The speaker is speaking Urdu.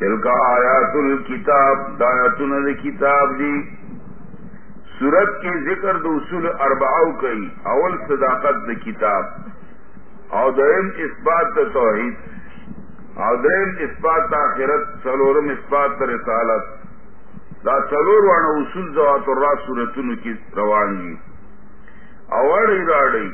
دل کا آیات الکتاب دایاتن کتاب دی۔ سورت کی ذکر دو اصول ارباؤ کئی، اول صداقت د کتاب اودم اسبات توحید اودم اسبات آخرت سلورم اسبات رسالت۔ دا سلور وانا اصول زوات الرا سورتن کی روانگی اوڑ راڑی